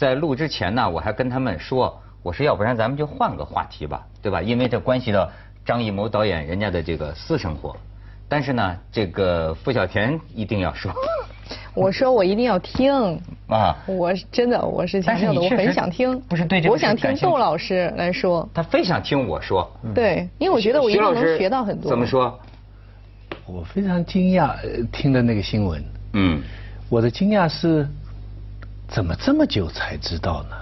在录之前呢，我还跟他们说，我说要不然咱们就换个话题吧，对吧？因为这关系到张艺谋导演人家的这个私生活。但是呢，这个付小田一定要说。我说我一定要听啊！我真的我是强调的，我很想听。不是对这个我想听窦老师来说。他非想听我说。对，因为我觉得我一定能学到很多。怎么说？我非常惊讶听的那个新闻。嗯。我的惊讶是，怎么这么久才知道呢？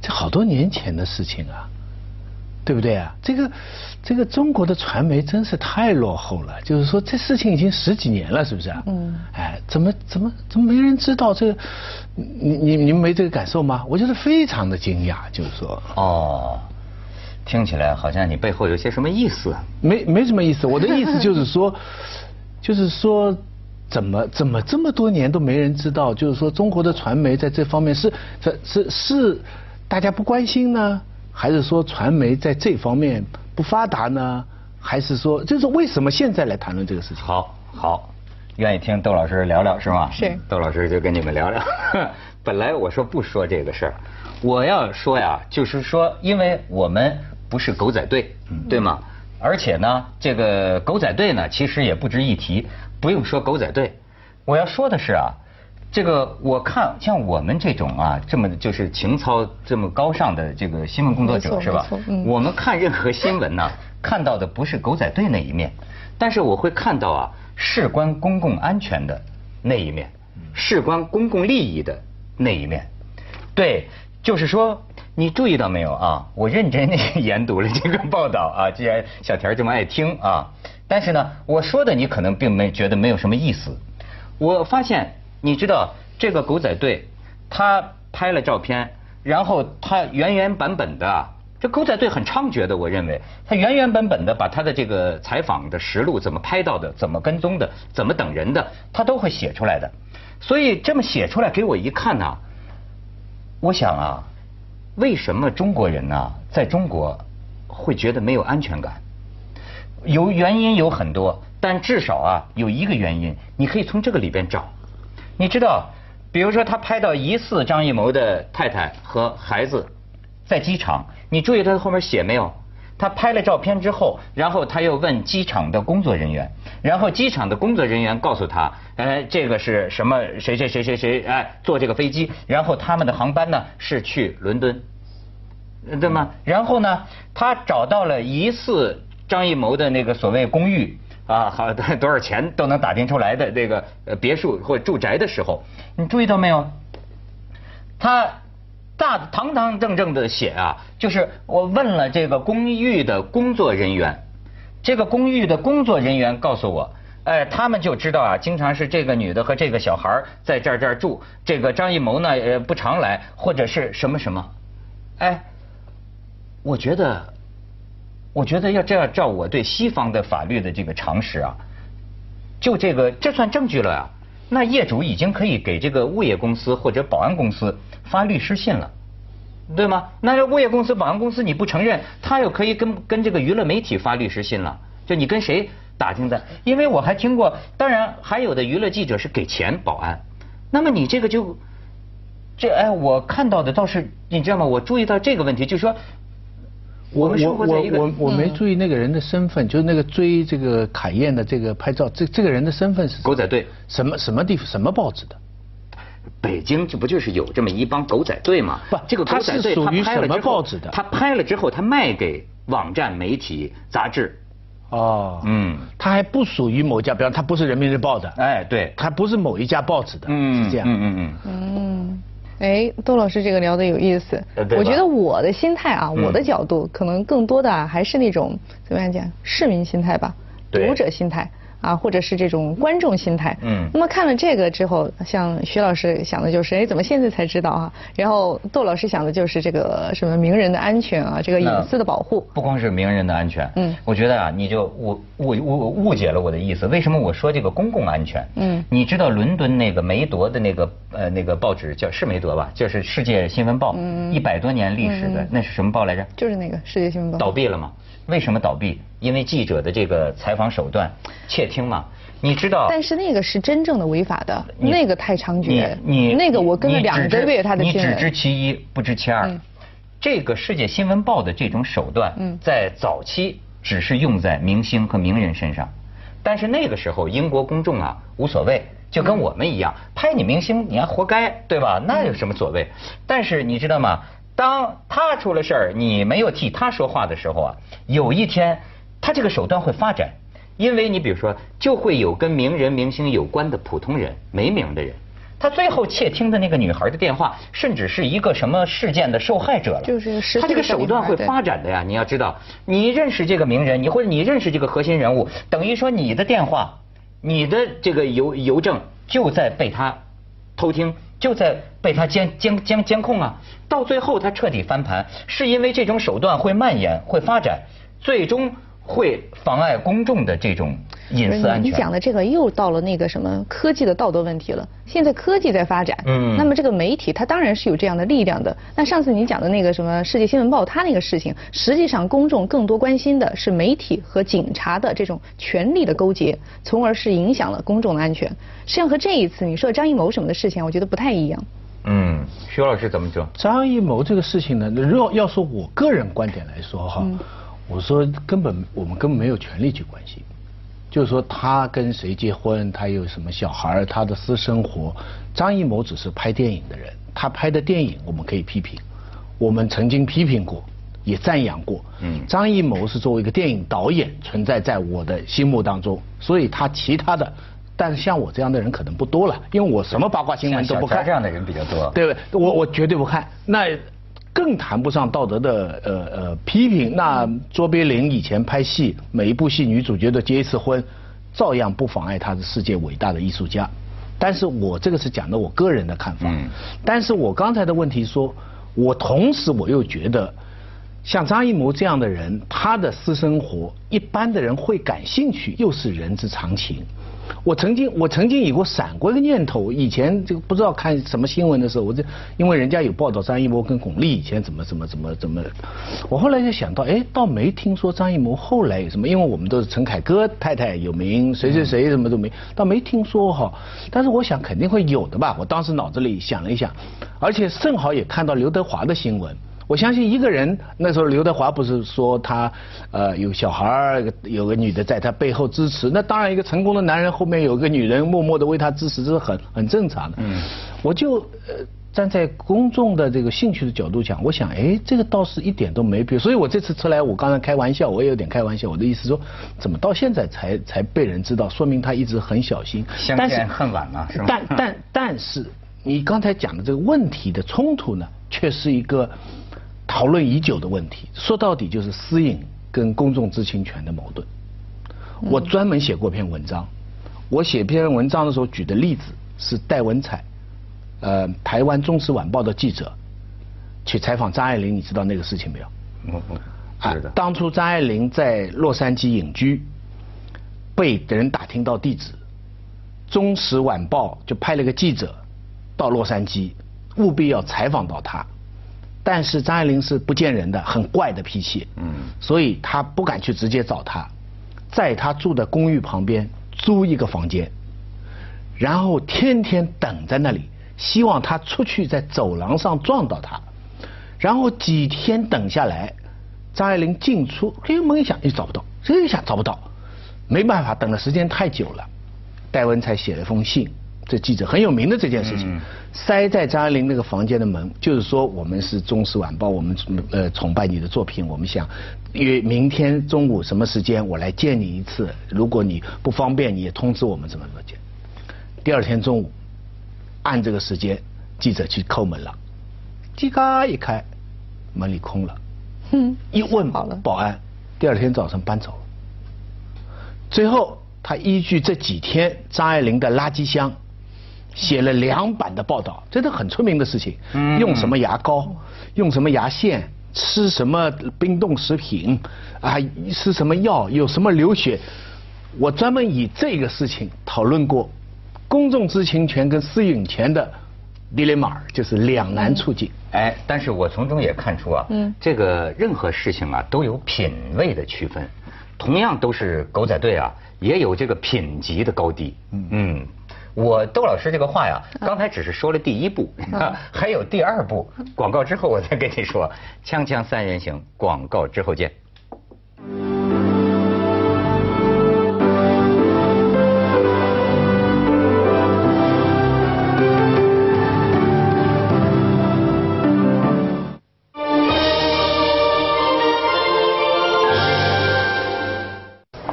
这好多年前的事情啊。对不对啊？这个，这个中国的传媒真是太落后了。就是说，这事情已经十几年了，是不是啊？嗯。哎，怎么怎么怎么没人知道？这，你你你们没这个感受吗？我觉得非常的惊讶，就是说。哦，听起来好像你背后有些什么意思？没没什么意思。我的意思就是说，就是说，怎么怎么这么多年都没人知道？就是说，中国的传媒在这方面是是是是大家不关心呢？还是说传媒在这方面不发达呢？还是说，就是为什么现在来谈论这个事情？好，好，愿意听窦老师聊聊是吗？是。窦老师就跟你们聊聊。本来我说不说这个事儿，我要说呀，就是说，因为我们不是狗仔队，对吗？而且呢，这个狗仔队呢，其实也不值一提，不用说狗仔队。我要说的是啊。这个我看像我们这种啊，这么就是情操这么高尚的这个新闻工作者是吧？我们看任何新闻呢，看到的不是狗仔队那一面，但是我会看到啊，事关公共安全的那一面，事关公共利益的那一面。对，就是说，你注意到没有啊？我认真的 研读了这个报道啊，既然小田这么爱听啊，但是呢，我说的你可能并没觉得没有什么意思。我发现。你知道这个狗仔队，他拍了照片，然后他原原本本的，这狗仔队很猖獗的，我认为他原原本本的把他的这个采访的实录怎么拍到的，怎么跟踪的，怎么等人的，他都会写出来的。所以这么写出来给我一看呢，我想啊，为什么中国人呢，在中国会觉得没有安全感？有原因有很多，但至少啊有一个原因，你可以从这个里边找。你知道，比如说他拍到疑似张艺谋的太太和孩子在机场，你注意他后面写没有？他拍了照片之后，然后他又问机场的工作人员，然后机场的工作人员告诉他，哎，这个是什么？谁谁谁谁谁？哎，坐这个飞机，然后他们的航班呢是去伦敦，对吗？然后呢，他找到了疑似张艺谋的那个所谓公寓。啊，好，多少钱都能打听出来的那个别墅或住宅的时候，你注意到没有？他大堂堂正正的写啊，就是我问了这个公寓的工作人员，这个公寓的工作人员告诉我，哎，他们就知道啊，经常是这个女的和这个小孩在这儿这儿住，这个张艺谋呢呃不常来，或者是什么什么，哎，我觉得。我觉得要这样照我对西方的法律的这个常识啊，就这个这算证据了啊。那业主已经可以给这个物业公司或者保安公司发律师信了，对吗？那物业公司、保安公司你不承认，他又可以跟跟这个娱乐媒体发律师信了。就你跟谁打听的？因为我还听过，当然还有的娱乐记者是给钱保安。那么你这个就这哎，我看到的倒是你知道吗？我注意到这个问题，就是说。我我我我我没注意那个人的身份，就是那个追这个凯燕的这个拍照，这这个人的身份是狗仔队，什么什么地方什么报纸的？北京这不就是有这么一帮狗仔队吗？不，这个狗仔队他拍了之后，他拍了之后他卖给网站、媒体、杂志。哦，嗯，他还不属于某家，比方他不是人民日报的，哎，对，他不是某一家报纸的，嗯是这样，嗯嗯嗯。嗯。哎，窦老师这个聊的有意思。我觉得我的心态啊，我的角度可能更多的啊还是那种怎么样讲，市民心态吧，读者心态。啊，或者是这种观众心态。嗯。那么看了这个之后，像徐老师想的就是，哎，怎么现在才知道啊？然后窦老师想的就是这个什么名人的安全啊，这个隐私的保护。不光是名人的安全。嗯。我觉得啊，你就我我我误解了我的意思。为什么我说这个公共安全？嗯。你知道伦敦那个梅铎的那个呃那个报纸叫是梅铎吧？就是《世界新闻报》，一百多年历史的，那是什么报来着？就是那个《世界新闻报》。倒闭了吗？为什么倒闭？因为记者的这个采访手段窃听嘛。你知道？但是那个是真正的违法的，那个太猖獗。你那个我跟了两个月他的新闻。你只知其一，不知其二。这个世界新闻报的这种手段，在早期只是用在明星和名人身上，但是那个时候英国公众啊无所谓，就跟我们一样，拍你明星你还活该，对吧？那有什么所谓？但是你知道吗？当他出了事儿，你没有替他说话的时候啊，有一天他这个手段会发展，因为你比如说，就会有跟名人明星有关的普通人没名的人。他最后窃听的那个女孩的电话，甚至是一个什么事件的受害者了。就是他这个手段会发展的呀，你要知道，你认识这个名人，你或者你认识这个核心人物，等于说你的电话、你的这个邮邮政就在被他偷听，就在被他监监监监控啊。到最后他彻底翻盘，是因为这种手段会蔓延、会发展，最终。会妨碍公众的这种隐私安全。你讲的这个又到了那个什么科技的道德问题了。现在科技在发展，嗯，那么这个媒体它当然是有这样的力量的。那上次你讲的那个什么世界新闻报，它那个事情，实际上公众更多关心的是媒体和警察的这种权力的勾结，从而是影响了公众的安全。实际上和这一次你说张艺谋什么的事情，我觉得不太一样。嗯，徐老师怎么说？张艺谋这个事情呢，如果要说我个人观点来说哈。我说根本我们根本没有权利去关心，就是说他跟谁结婚，他有什么小孩，他的私生活。张艺谋只是拍电影的人，他拍的电影我们可以批评，我们曾经批评过，也赞扬过。嗯，张艺谋是作为一个电影导演存在在我的心目当中，所以他其他的，但是像我这样的人可能不多了，因为我什么八卦新闻都不看。这样的人比较多。对不对？我我绝对不看。那。更谈不上道德的呃呃批评。那卓别林以前拍戏，每一部戏女主角都结一次婚，照样不妨碍他是世界伟大的艺术家。但是我这个是讲的我个人的看法。嗯。但是我刚才的问题说，我同时我又觉得，像张艺谋这样的人，他的私生活一般的人会感兴趣，又是人之常情。我曾经，我曾经有过闪过一个念头，以前这个不知道看什么新闻的时候，我就因为人家有报道张艺谋跟巩俐以前怎么怎么怎么怎么，我后来就想到，哎，倒没听说张艺谋后来有什么，因为我们都是陈凯歌太太有名，谁谁谁什么都没，倒没听说哈。但是我想肯定会有的吧，我当时脑子里想了一想，而且正好也看到刘德华的新闻。我相信一个人那时候刘德华不是说他呃有小孩儿有个女的在他背后支持，那当然一个成功的男人后面有个女人默默的为他支持，这是很很正常的。嗯，我就呃站在公众的这个兴趣的角度讲，我想哎这个倒是一点都没必要。所以我这次出来，我刚才开玩笑，我也有点开玩笑，我的意思说怎么到现在才才被人知道，说明他一直很小心。相见恨晚了，是吧？但但但是你刚才讲的这个问题的冲突呢，却是一个。讨论已久的问题，说到底就是私隐跟公众知情权的矛盾。我专门写过篇文章，我写篇文章的时候举的例子是戴文彩，呃，台湾中时晚报的记者去采访张爱玲，你知道那个事情没有？嗯嗯，是的。当初张爱玲在洛杉矶隐居，被人打听到地址，中时晚报就派了个记者到洛杉矶，务必要采访到她。但是张爱玲是不见人的，很怪的脾气，嗯，所以他不敢去直接找他，在他住的公寓旁边租一个房间，然后天天等在那里，希望他出去在走廊上撞到他，然后几天等下来，张爱玲进出，哎门一响又找不到，这一下找不到，没办法，等的时间太久了，戴文才写了封信。这记者很有名的这件事情，塞在张爱玲那个房间的门，就是说我们是《中时晚报》，我们呃崇拜你的作品，我们想约明天中午什么时间我来见你一次，如果你不方便，你也通知我们怎么怎么见。第二天中午，按这个时间，记者去叩门了，叽嘎一开，门里空了，嗯，一问保安，第二天早上搬走了。最后他依据这几天张爱玲的垃圾箱。写了两版的报道，这都很出名的事情。用什么牙膏，用什么牙线，吃什么冰冻食品，啊，吃什么药，有什么流血。我专门以这个事情讨论过公众知情权跟私隐权的 dilemma，就是两难处境。哎，但是我从中也看出啊，嗯这个任何事情啊都有品位的区分。同样都是狗仔队啊，也有这个品级的高低。嗯，我窦老师这个话呀，刚才只是说了第一步，还有第二步。广告之后我再跟你说，锵锵三人行，广告之后见。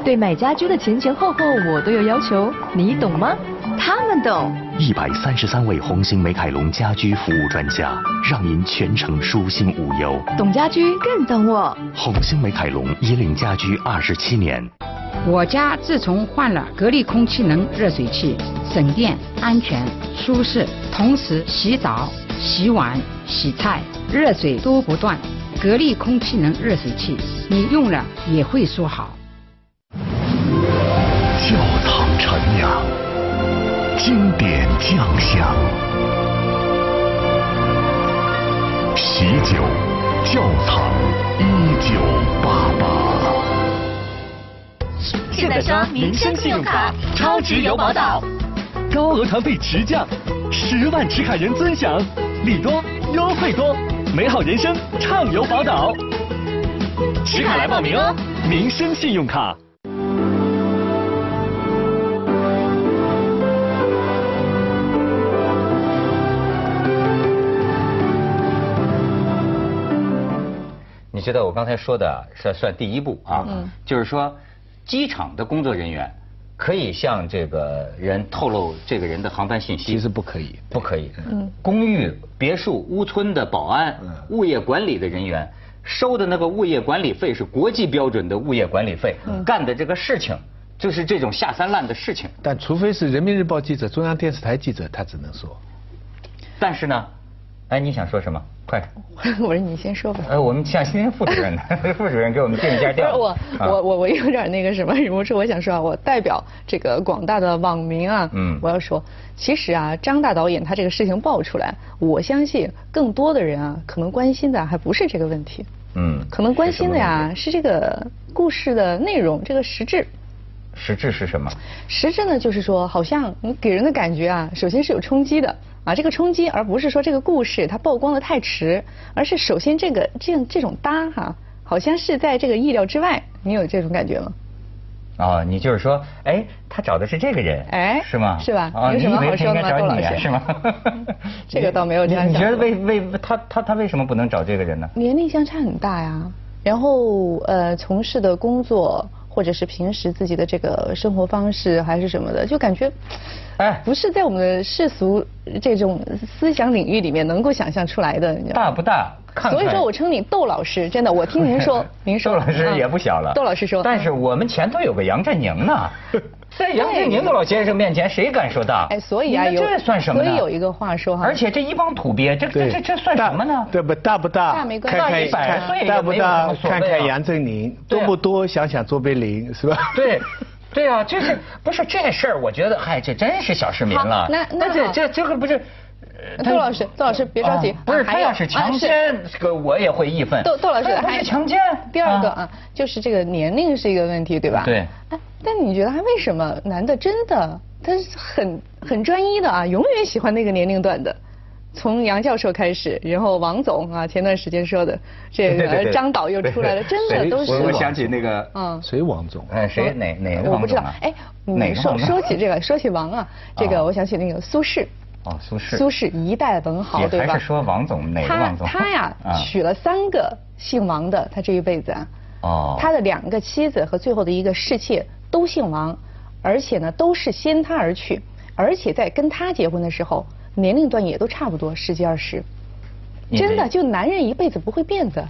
对买家居的前前后后我都有要求，你懂吗？懂。一百三十三位红星美凯龙家居服务专家，让您全程舒心无忧。懂家居更懂我。红星美凯龙引领家居二十七年。我家自从换了格力空气能热水器，省电、安全、舒适，同时洗澡、洗碗、洗菜，热水都不断。格力空气能热水器，你用了也会说好。窖藏陈酿，经典酱香，喜酒窖藏一九八八。现在刷民生信用卡，超值有宝岛，高额团费直降，十万持卡人尊享，礼多优惠多，美好人生畅游宝岛。持卡来报名哦，民生信用卡。你觉得我刚才说的是算第一步啊，就是说机场的工作人员可以向这个人透露这个人的航班信息。其实不可以，不可以。嗯，公寓、别墅、屋村的保安、物业管理的人员收的那个物业管理费是国际标准的物业管理费，干的这个事情就是这种下三滥的事情。但除非是人民日报记者、中央电视台记者，他只能说。但是呢？哎，你想说什么？快！我说你先说吧。呃，我们向新副主任，副主任给我们定一下调。不是我我我我有点那个什么，我说我想说啊，我代表这个广大的网民啊，嗯，我要说，其实啊，张大导演他这个事情爆出来，我相信更多的人啊，可能关心的还不是这个问题，嗯，可能关心的呀是这个故事的内容，这个实质。实质是什么？实质呢，就是说，好像你给人的感觉啊，首先是有冲击的。啊，这个冲击，而不是说这个故事它曝光的太迟，而是首先这个这这种搭哈，好像是在这个意料之外，你有这种感觉吗？哦，你就是说，哎，他找的是这个人，哎，是吗？是吧？啊有什么好说的吗？窦老师，是吗？这个倒没有这样想。你觉得为为他他他为什么不能找这个人呢？年龄相差很大呀，然后呃，从事的工作。或者是平时自己的这个生活方式还是什么的，就感觉，哎，不是在我们的世俗这种思想领域里面能够想象出来的。大不大？所以说我称你窦老师，真的，我听您说，您说。窦老师也不小了。窦老师说。但是我们前头有个杨振宁呢。在杨振宁的老先生面前，谁敢说大？哎，所以啊，这算什么呢？所以有一个话说哈。而且这一帮土鳖，这这这这算什么呢？对不大不大？大没关系。看看大不大？看看杨振宁多不多？想想卓别林是吧？对，对啊，就是不是这事儿？我觉得，嗨，这真是小市民了。那那这这这个不是？窦老师，窦老师别着急。不是他要是强奸，这个我也会义愤。窦窦老师，还是强奸。第二个啊，就是这个年龄是一个问题，对吧？对。但你觉得他为什么男的真的他是很很专一的啊？永远喜欢那个年龄段的，从杨教授开始，然后王总啊，前段时间说的这个 张导又出来了，真的都是。我想起那个嗯，谁王总？哎，谁哪哪个我不知道。哎，你说说起这个，说起王啊，这个我想起那个苏轼。哦，苏轼。苏轼一代文豪，对吧？还是说王总哪个王总？他他呀，娶了三个姓王的，他这一辈子啊。哦。他的两个妻子和最后的一个侍妾。都姓王，而且呢都是先他而去，而且在跟他结婚的时候，年龄段也都差不多十几二十，真的就男人一辈子不会变的。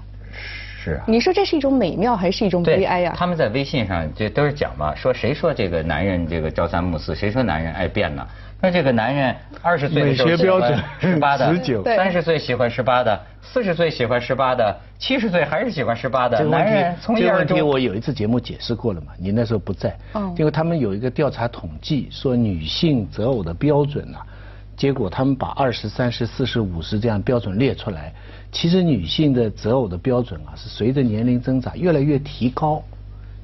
是啊。你说这是一种美妙还是一种悲哀呀？他们在微信上这都是讲嘛，说谁说这个男人这个朝三暮四，谁说男人爱变呢？那这个男人二十岁的时候喜欢十八的，三十岁喜欢十八的，四十岁喜欢十八的，七十岁还是喜欢十八的。男人从这个问题我有一次节目解释过了嘛，你那时候不在。嗯。因为他们有一个调查统计，说女性择偶的标准啊，结果他们把二十三十四十五十这样标准列出来，其实女性的择偶的标准啊，是随着年龄增长越来越提高。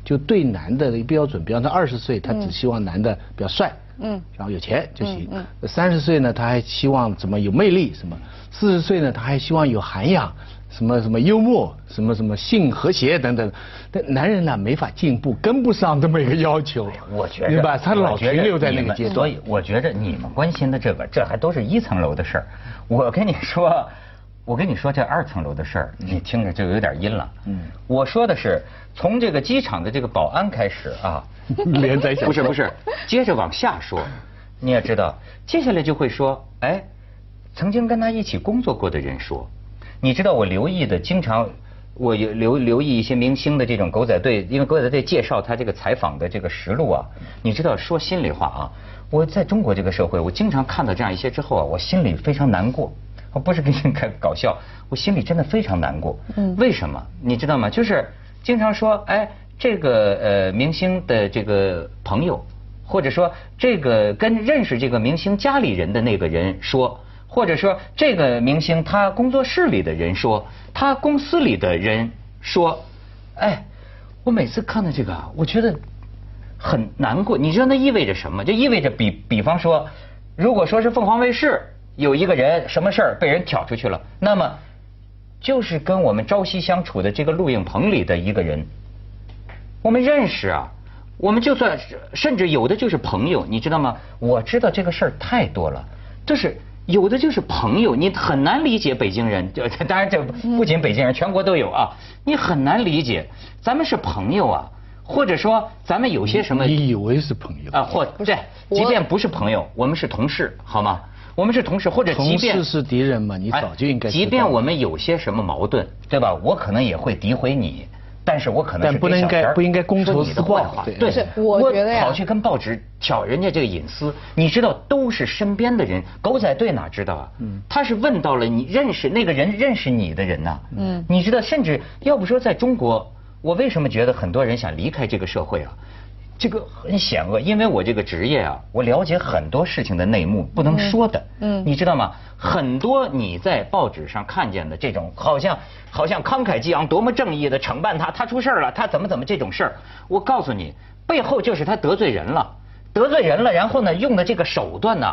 就对男的的标准，比方说二十岁，他只希望男的比较帅，嗯，然后有钱就行。嗯，三十岁呢，他还希望怎么有魅力什么？四十岁呢，他还希望有涵养，什么什么幽默，什么什么性和谐等等。但男人呢，没法进步，跟不上这么一个要求。我觉得，吧？他老停留在那个阶段。所以我觉得你们关心的这个，这还都是一层楼的事儿。我跟你说。我跟你说这二层楼的事儿，你听着就有点阴了。嗯，我说的是从这个机场的这个保安开始啊，连在不是不是，接着往下说，你也知道，接下来就会说，哎，曾经跟他一起工作过的人说，你知道我留意的，经常我有留留意一些明星的这种狗仔队，因为狗仔队介绍他这个采访的这个实录啊，你知道说心里话啊，我在中国这个社会，我经常看到这样一些之后啊，我心里非常难过。我不是给你开搞笑，我心里真的非常难过。嗯，为什么？你知道吗？就是经常说，哎，这个呃明星的这个朋友，或者说这个跟认识这个明星家里人的那个人说，或者说这个明星他工作室里的人说，他公司里的人说，哎，我每次看到这个，我觉得很难过。你知道那意味着什么？就意味着比比方说，如果说是凤凰卫视。有一个人什么事儿被人挑出去了，那么就是跟我们朝夕相处的这个录影棚里的一个人，我们认识啊，我们就算甚至有的就是朋友，你知道吗？我知道这个事儿太多了，就是有的就是朋友，你很难理解北京人，就当然这不仅北京人，全国都有啊，你很难理解，咱们是朋友啊，或者说咱们有些什么？你以为是朋友啊？或对，即便不是朋友，我们是同事，好吗？我们是同事，或者即便同事是敌人嘛？你早就应该。即便我们有些什么矛盾，对吧？我可能也会诋毁你，但是我可能但不应该不应该公仇私报。对，是我觉得呀。跑去跟报纸挑人家这个隐私，你知道都是身边的人，狗仔队哪知道啊？嗯。他是问到了你认识那个人认识你的人呐。嗯。你知道，甚至要不说在中国，我为什么觉得很多人想离开这个社会啊？这个很险恶，因为我这个职业啊，我了解很多事情的内幕，不能说的。嗯，你知道吗？很多你在报纸上看见的这种，好像好像慷慨激昂、多么正义的惩办他，他出事了，他怎么怎么这种事儿，我告诉你，背后就是他得罪人了，得罪人了，然后呢，用的这个手段呢，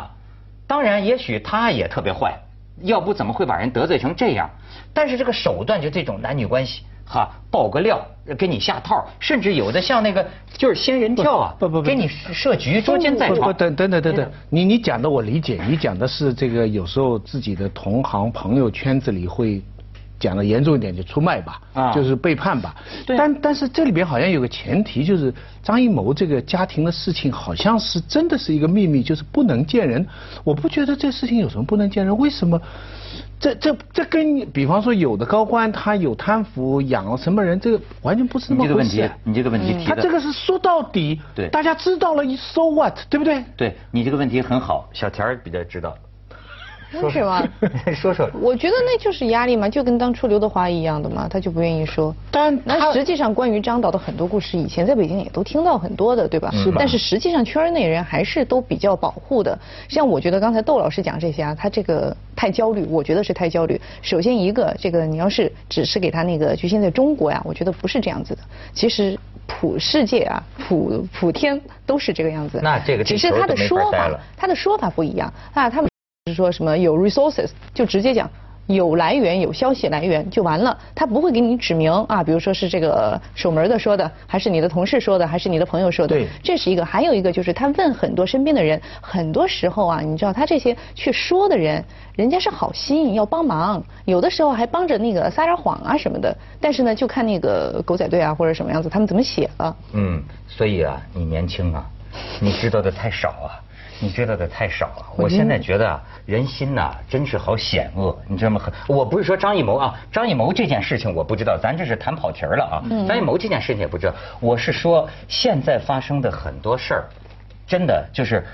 当然也许他也特别坏，要不怎么会把人得罪成这样？但是这个手段就这种男女关系。哈，爆个料，给你下套，甚至有的像那个就是仙人跳啊，不不不，给你设局，捉奸在床。等等等等等，你你讲的我理解，你讲的是这个有时候自己的同行朋友圈子里会讲的严重一点就出卖吧，啊，就是背叛吧。对。但但是这里边好像有个前提，就是张艺谋这个家庭的事情好像是真的是一个秘密，就是不能见人。我不觉得这事情有什么不能见人，为什么？这这这跟比方说有的高官他有贪腐养了什么人，这个完全不是那么回事。你这个问题，你这个问题提的，他这个是说到底，对，大家知道了，so what，对不对？对你这个问题很好，小田比较知道。说什么？说说。我觉得那就是压力嘛，就跟当初刘德华一样的嘛，他就不愿意说。但那实际上关于张导的很多故事，以前在北京也都听到很多的，对吧？是但是实际上圈内人还是都比较保护的。像我觉得刚才窦老师讲这些啊，他这个太焦虑，我觉得是太焦虑。首先一个，这个你要是只是给他那个局限在中国呀，我觉得不是这样子的。其实普世界啊，普普天都是这个样子。那这个只是他的说法，他的说法不一样啊，他们。是说什么有 resources 就直接讲有来源有消息来源就完了，他不会给你指明啊，比如说是这个守门的说的，还是你的同事说的，还是你的朋友说的，对，这是一个。还有一个就是他问很多身边的人，很多时候啊，你知道他这些去说的人，人家是好心要帮忙，有的时候还帮着那个撒点谎啊什么的，但是呢，就看那个狗仔队啊或者什么样子，他们怎么写了。嗯，所以啊，你年轻啊，你知道的太少啊。你知道的太少了，我现在觉得啊，人心呐，真是好险恶，你知道吗？我不是说张艺谋啊，张艺谋这件事情我不知道，咱这是谈跑题儿了啊。张艺谋这件事情也不知道，我是说现在发生的很多事儿，真的就是，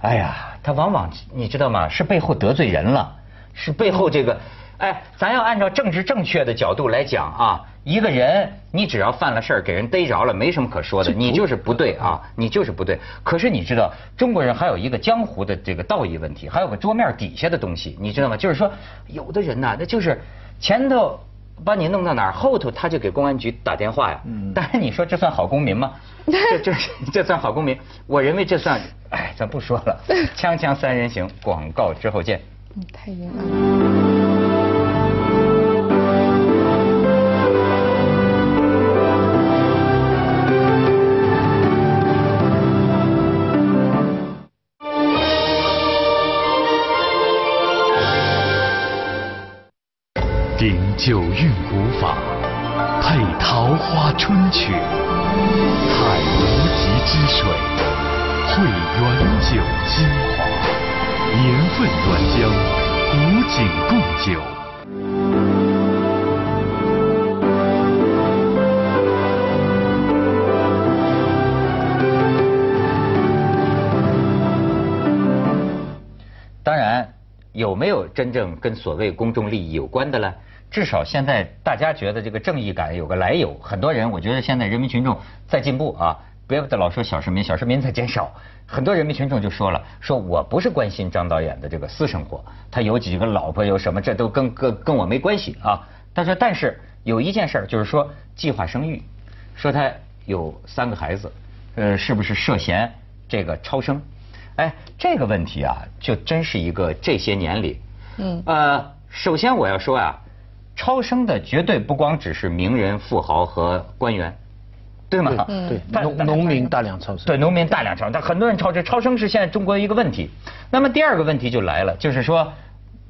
哎呀，他往往你知道吗？是背后得罪人了，是背后这个。哎，咱要按照政治正确的角度来讲啊，一个人你只要犯了事儿，给人逮着了，没什么可说的，你就是不对啊，你就是不对。可是你知道，中国人还有一个江湖的这个道义问题，还有个桌面底下的东西，你知道吗？就是说，有的人呐，那就是前头把你弄到哪儿，后头他就给公安局打电话呀。嗯。但是你说这算好公民吗？这这这算好公民？我认为这算，哎，咱不说了。锵锵三人行，广告之后见。嗯，太冤了。九韵古法，配桃花春曲，采无极之水，汇原酒精华，年份原浆，古井贡酒。当然，有没有真正跟所谓公众利益有关的呢？至少现在大家觉得这个正义感有个来由，很多人我觉得现在人民群众在进步啊，别的老说小市民，小市民在减少，很多人民群众就说了，说我不是关心张导演的这个私生活，他有几个老婆有什么，这都跟跟跟我没关系啊。他说，但是有一件事儿就是说计划生育，说他有三个孩子，呃，是不是涉嫌这个超生？哎，这个问题啊，就真是一个这些年里，嗯，呃，首先我要说啊。超生的绝对不光只是名人、富豪和官员，对吗？对，农农民大量超生。对，农民大量超生，但很多人超生，超生是现在中国一个问题。那么第二个问题就来了，就是说，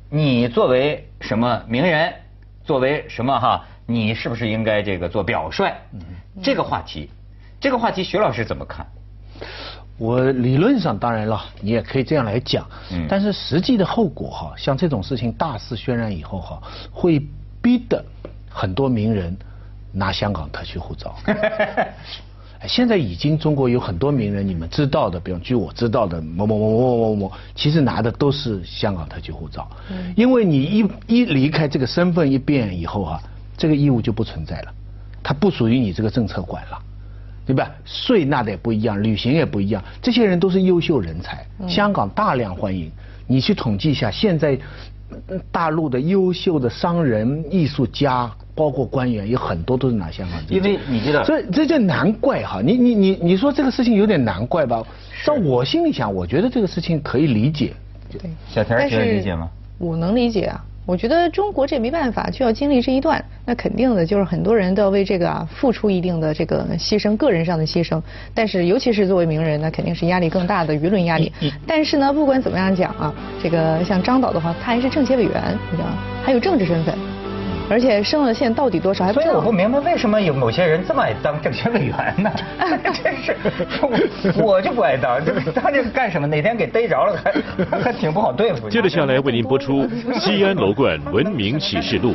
你作为什么名人，作为什么哈，你是不是应该这个做表率？这个话题，这个话题，徐老师怎么看？我理论上当然了，你也可以这样来讲。嗯。但是实际的后果哈，像这种事情大肆渲染以后哈，会。逼的很多名人拿香港特区护照。现在已经中国有很多名人，你们知道的，比方据我知道的某某某某某某，其实拿的都是香港特区护照。因为你一一离开这个身份一变以后啊，这个义务就不存在了，它不属于你这个政策管了，对吧？税纳的也不一样，旅行也不一样，这些人都是优秀人才，香港大量欢迎。你去统计一下，现在。大陆的优秀的商人、艺术家，包括官员，有很多都是拿香港。因为你知道，所以这就难怪哈。你你你你说这个事情有点难怪吧？在我心里想，我觉得这个事情可以理解。对，小田儿理解吗？我能理解啊。我觉得中国这没办法，就要经历这一段。那肯定的，就是很多人都要为这个啊付出一定的这个牺牲，个人上的牺牲。但是，尤其是作为名人，那肯定是压力更大的舆论压力。但是呢，不管怎么样讲啊，这个像张导的话，他还是政协委员，你知道吗？还有政治身份。而且生了线到底多少还不知道。所以我不明白为什么有某些人这么爱当政协委员呢？真是，我就不爱当，就是他这个干什么？哪天给逮着了还还挺不好对付。接着下来为您播出《西安楼冠文明启示录》。